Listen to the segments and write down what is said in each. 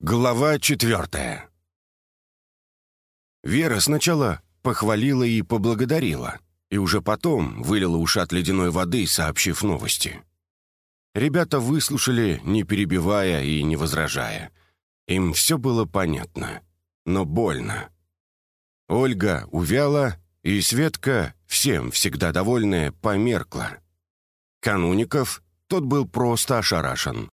Глава четвертая. Вера сначала похвалила и поблагодарила, и уже потом вылила ушат ледяной воды, сообщив новости. Ребята выслушали, не перебивая и не возражая. Им все было понятно, но больно. Ольга увяла, и Светка, всем всегда довольная, померкла. Кануников, тот был просто ошарашен.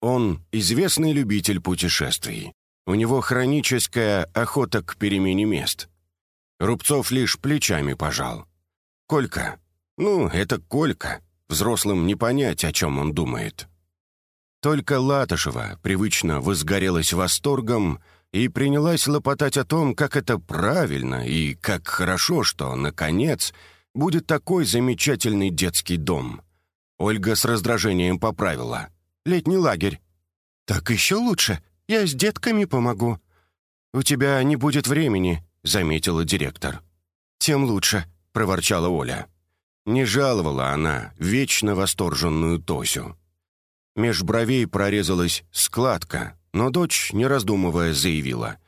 Он известный любитель путешествий. У него хроническая охота к перемене мест. Рубцов лишь плечами пожал. Колька. Ну, это Колька. Взрослым не понять, о чем он думает. Только Латышева привычно возгорелась восторгом и принялась лопотать о том, как это правильно и как хорошо, что, наконец, будет такой замечательный детский дом. Ольга с раздражением поправила. «Летний лагерь». «Так еще лучше. Я с детками помогу». «У тебя не будет времени», — заметила директор. «Тем лучше», — проворчала Оля. Не жаловала она вечно восторженную Тосю. Меж бровей прорезалась складка, но дочь, не раздумывая, заявила.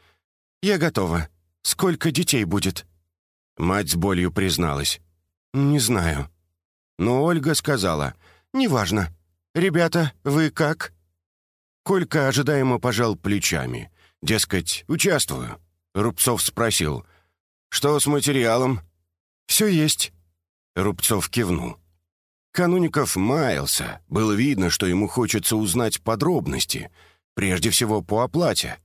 «Я готова. Сколько детей будет?» Мать с болью призналась. «Не знаю». Но Ольга сказала. «Неважно. Ребята, вы как?» Колька ожидаемо пожал плечами. Дескать, участвую. Рубцов спросил. «Что с материалом?» «Все есть». Рубцов кивнул. Кануников маялся. Было видно, что ему хочется узнать подробности. Прежде всего по оплате.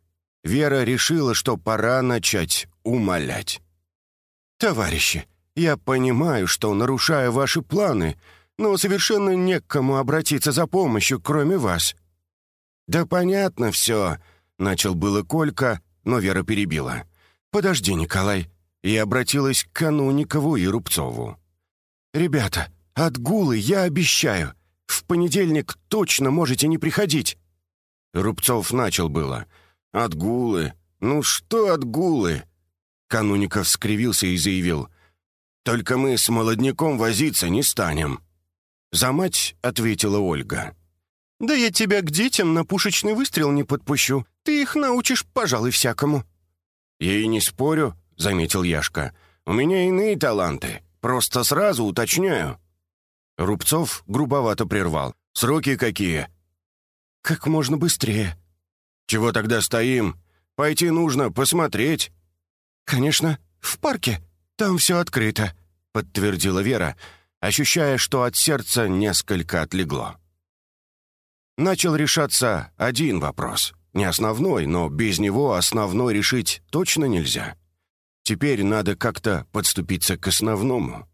Вера решила, что пора начать умолять. «Товарищи, я понимаю, что нарушаю ваши планы, но совершенно не к кому обратиться за помощью, кроме вас». «Да понятно все», — начал было Колька, но Вера перебила. «Подожди, Николай», и обратилась к Кануникову и Рубцову. «Ребята, отгулы я обещаю. В понедельник точно можете не приходить». Рубцов начал было. «Отгулы? Ну что отгулы?» Кануников скривился и заявил. «Только мы с молодняком возиться не станем». За мать ответила Ольга. «Да я тебя к детям на пушечный выстрел не подпущу. Ты их научишь, пожалуй, всякому». «Я и не спорю», — заметил Яшка. «У меня иные таланты. Просто сразу уточняю». Рубцов грубовато прервал. «Сроки какие?» «Как можно быстрее». «Чего тогда стоим? Пойти нужно посмотреть». «Конечно, в парке. Там все открыто», — подтвердила Вера, ощущая, что от сердца несколько отлегло. Начал решаться один вопрос. Не основной, но без него основной решить точно нельзя. Теперь надо как-то подступиться к основному.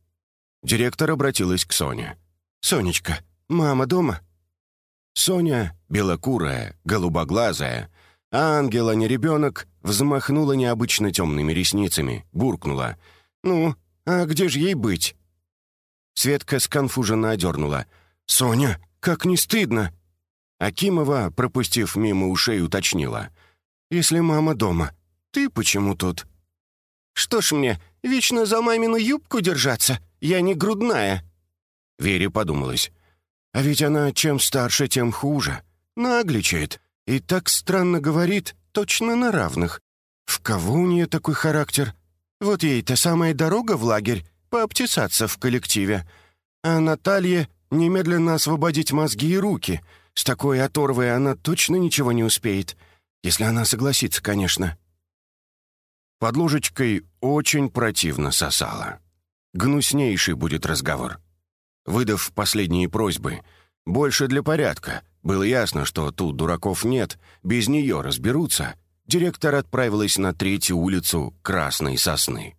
Директор обратилась к Соне. «Сонечка, мама дома?» Соня, белокурая, голубоглазая, а не ребенок, взмахнула необычно темными ресницами, буркнула. «Ну, а где же ей быть?» Светка сконфуженно одернула. «Соня, как не стыдно!» Акимова, пропустив мимо ушей, уточнила. «Если мама дома, ты почему тут?» «Что ж мне, вечно за мамину юбку держаться? Я не грудная!» Вере подумалось. «А ведь она чем старше, тем хуже. Нагличает. И так странно говорит, точно на равных. В кого у нее такой характер? Вот ей-то самая дорога в лагерь, пообтесаться в коллективе. А Наталье немедленно освободить мозги и руки. С такой оторвой она точно ничего не успеет. Если она согласится, конечно». Под ложечкой очень противно сосала. Гнуснейший будет разговор. Выдав последние просьбы, больше для порядка, было ясно, что тут дураков нет, без нее разберутся, директор отправилась на третью улицу Красной Сосны.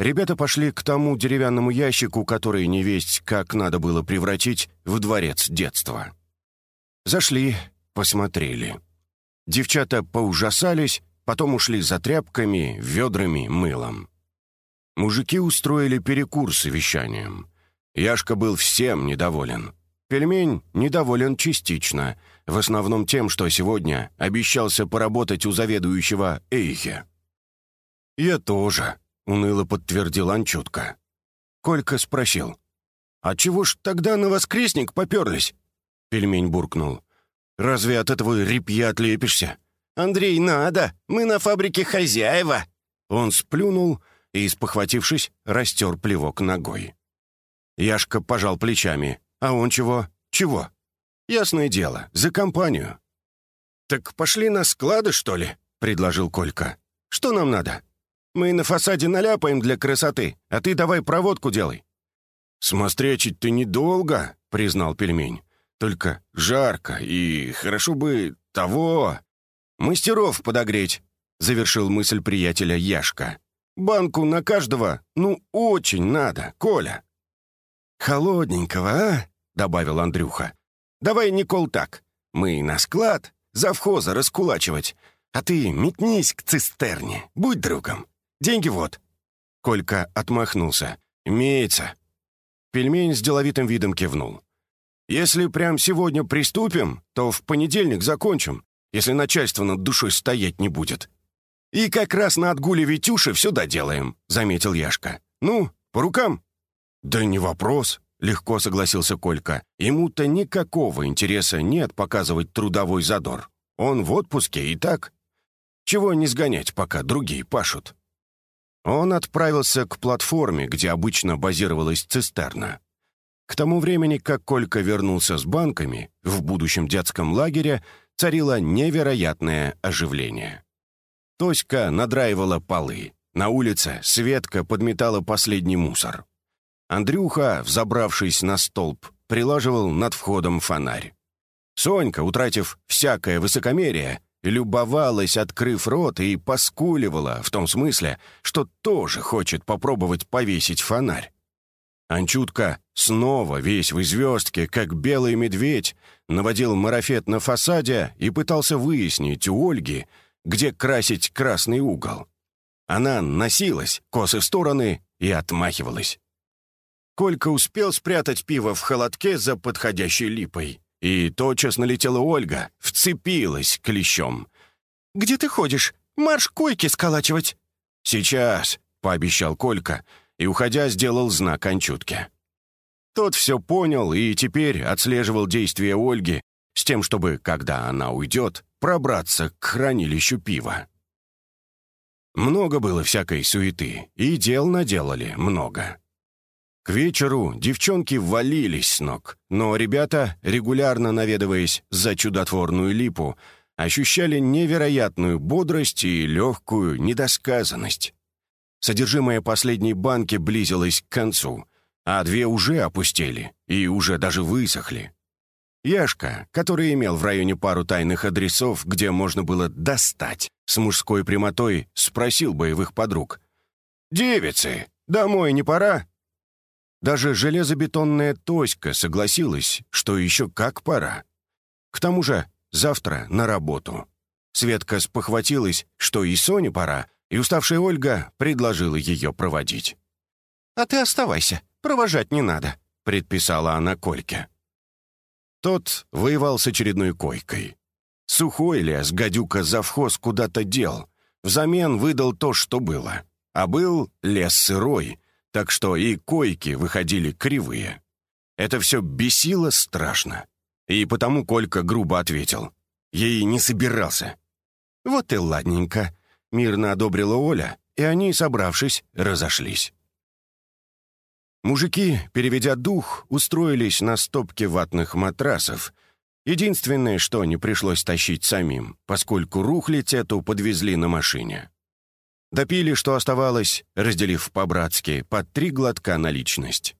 Ребята пошли к тому деревянному ящику, который не весть как надо было превратить в дворец детства. Зашли, посмотрели. Девчата поужасались, потом ушли за тряпками, ведрами, мылом. Мужики устроили перекур с вещанием. Яшка был всем недоволен. Пельмень недоволен частично, в основном тем, что сегодня обещался поработать у заведующего Эйхе. «Я тоже», — уныло подтвердил Анчутка. Колька спросил. «А чего ж тогда на воскресник поперлись?» Пельмень буркнул. Разве от этого репья отлепишься?» «Андрей, надо! Мы на фабрике хозяева!» Он сплюнул и, спохватившись, растер плевок ногой. Яшка пожал плечами. «А он чего? Чего?» «Ясное дело, за компанию». «Так пошли на склады, что ли?» — предложил Колька. «Что нам надо? Мы на фасаде наляпаем для красоты, а ты давай проводку делай». «Смострячить ты недолго», — признал пельмень. «Только жарко, и хорошо бы того...» «Мастеров подогреть», — завершил мысль приятеля Яшка. «Банку на каждого, ну, очень надо, Коля». «Холодненького, а?» — добавил Андрюха. «Давай, Никол, так. Мы на склад, завхоза раскулачивать, а ты метнись к цистерне, будь другом. Деньги вот». Колька отмахнулся. «Имеется». Пельмень с деловитым видом кивнул. «Если прям сегодня приступим, то в понедельник закончим, если начальство над душой стоять не будет». «И как раз на отгуле Витюши все доделаем», — заметил Яшка. «Ну, по рукам?» «Да не вопрос», — легко согласился Колька. «Ему-то никакого интереса нет показывать трудовой задор. Он в отпуске и так. Чего не сгонять, пока другие пашут?» Он отправился к платформе, где обычно базировалась цистерна. К тому времени, как Колька вернулся с банками, в будущем детском лагере царило невероятное оживление. Тоська надраивала полы. На улице Светка подметала последний мусор. Андрюха, взобравшись на столб, прилаживал над входом фонарь. Сонька, утратив всякое высокомерие, любовалась, открыв рот, и поскуливала в том смысле, что тоже хочет попробовать повесить фонарь. Анчутка снова весь в звездке, как белый медведь, наводил марафет на фасаде и пытался выяснить у Ольги, где красить красный угол. Она носилась, косы в стороны, и отмахивалась. Колька успел спрятать пиво в холодке за подходящей липой. И тотчас налетела Ольга, вцепилась клещом. «Где ты ходишь? Марш койки сколачивать!» «Сейчас», — пообещал Колька, и, уходя, сделал знак Анчутке. Тот все понял и теперь отслеживал действия Ольги с тем, чтобы, когда она уйдет, пробраться к хранилищу пива. Много было всякой суеты, и дел наделали много. Вечеру девчонки валились с ног, но ребята, регулярно наведываясь за чудотворную липу, ощущали невероятную бодрость и легкую недосказанность. Содержимое последней банки близилось к концу, а две уже опустели и уже даже высохли. Яшка, который имел в районе пару тайных адресов, где можно было достать, с мужской прямотой спросил боевых подруг. «Девицы, домой не пора?» Даже железобетонная Тоська согласилась, что еще как пора. К тому же завтра на работу. Светка спохватилась, что и Соне пора, и уставшая Ольга предложила ее проводить. «А ты оставайся, провожать не надо», — предписала она Кольке. Тот воевал с очередной койкой. Сухой лес гадюка завхоз куда-то дел, взамен выдал то, что было. А был лес сырой, так что и койки выходили кривые. Это все бесило страшно. И потому Колька грубо ответил. Ей не собирался. «Вот и ладненько», — мирно одобрила Оля, и они, собравшись, разошлись. Мужики, переведя дух, устроились на стопке ватных матрасов. Единственное, что не пришлось тащить самим, поскольку рухлить эту подвезли на машине. Допили, что оставалось, разделив по-братски, по три глотка на личность.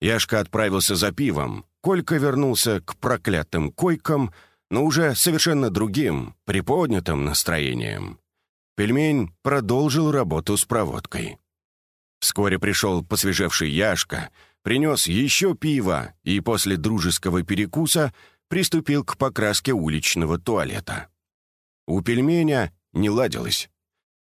Яшка отправился за пивом, Колька вернулся к проклятым койкам, но уже совершенно другим, приподнятым настроением. Пельмень продолжил работу с проводкой. Вскоре пришел посвежевший Яшка, принес еще пиво и после дружеского перекуса приступил к покраске уличного туалета. У пельменя не ладилось.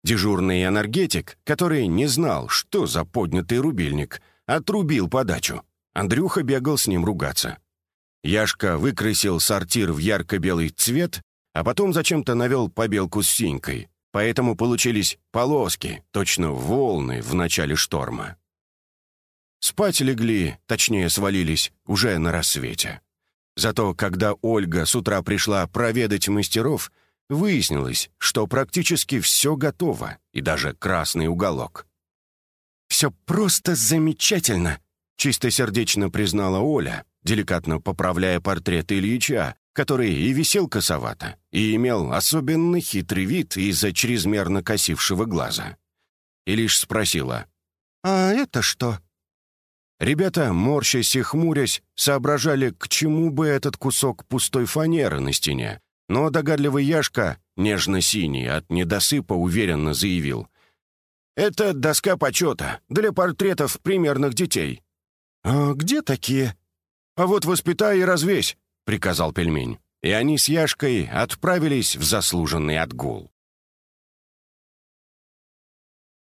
Дежурный энергетик, который не знал, что за поднятый рубильник, отрубил подачу. Андрюха бегал с ним ругаться. Яшка выкрасил сортир в ярко-белый цвет, а потом зачем-то навел побелку с синькой, поэтому получились полоски, точно волны в начале шторма. Спать легли, точнее свалились, уже на рассвете. Зато когда Ольга с утра пришла проведать мастеров, выяснилось, что практически все готово, и даже красный уголок. «Все просто замечательно!» — чистосердечно признала Оля, деликатно поправляя портрет Ильича, который и висел косовато, и имел особенно хитрый вид из-за чрезмерно косившего глаза. И лишь спросила, «А это что?» Ребята, морщась и хмурясь, соображали, к чему бы этот кусок пустой фанеры на стене, но догадливый Яшка, нежно-синий, от недосыпа уверенно заявил, «Это доска почета для портретов примерных детей». «А где такие?» «А вот воспитай и развесь», — приказал пельмень. И они с Яшкой отправились в заслуженный отгул.